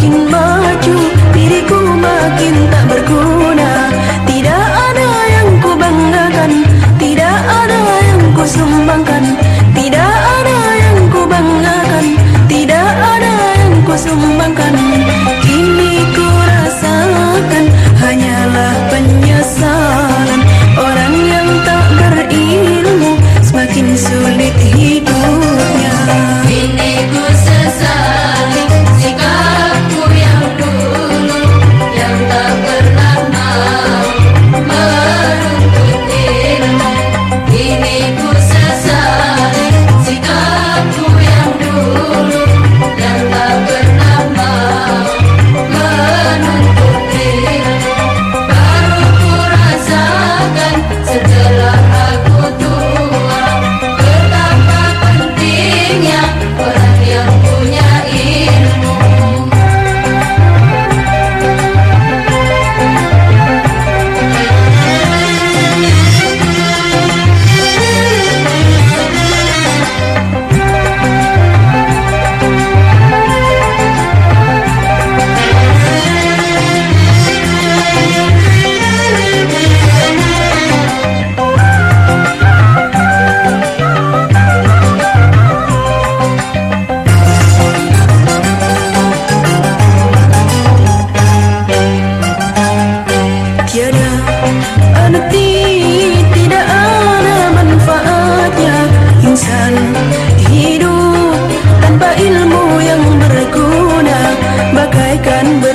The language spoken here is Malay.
makin maju diriku makin kesan hidup tanpa ilmu yang berguna bagaikan ber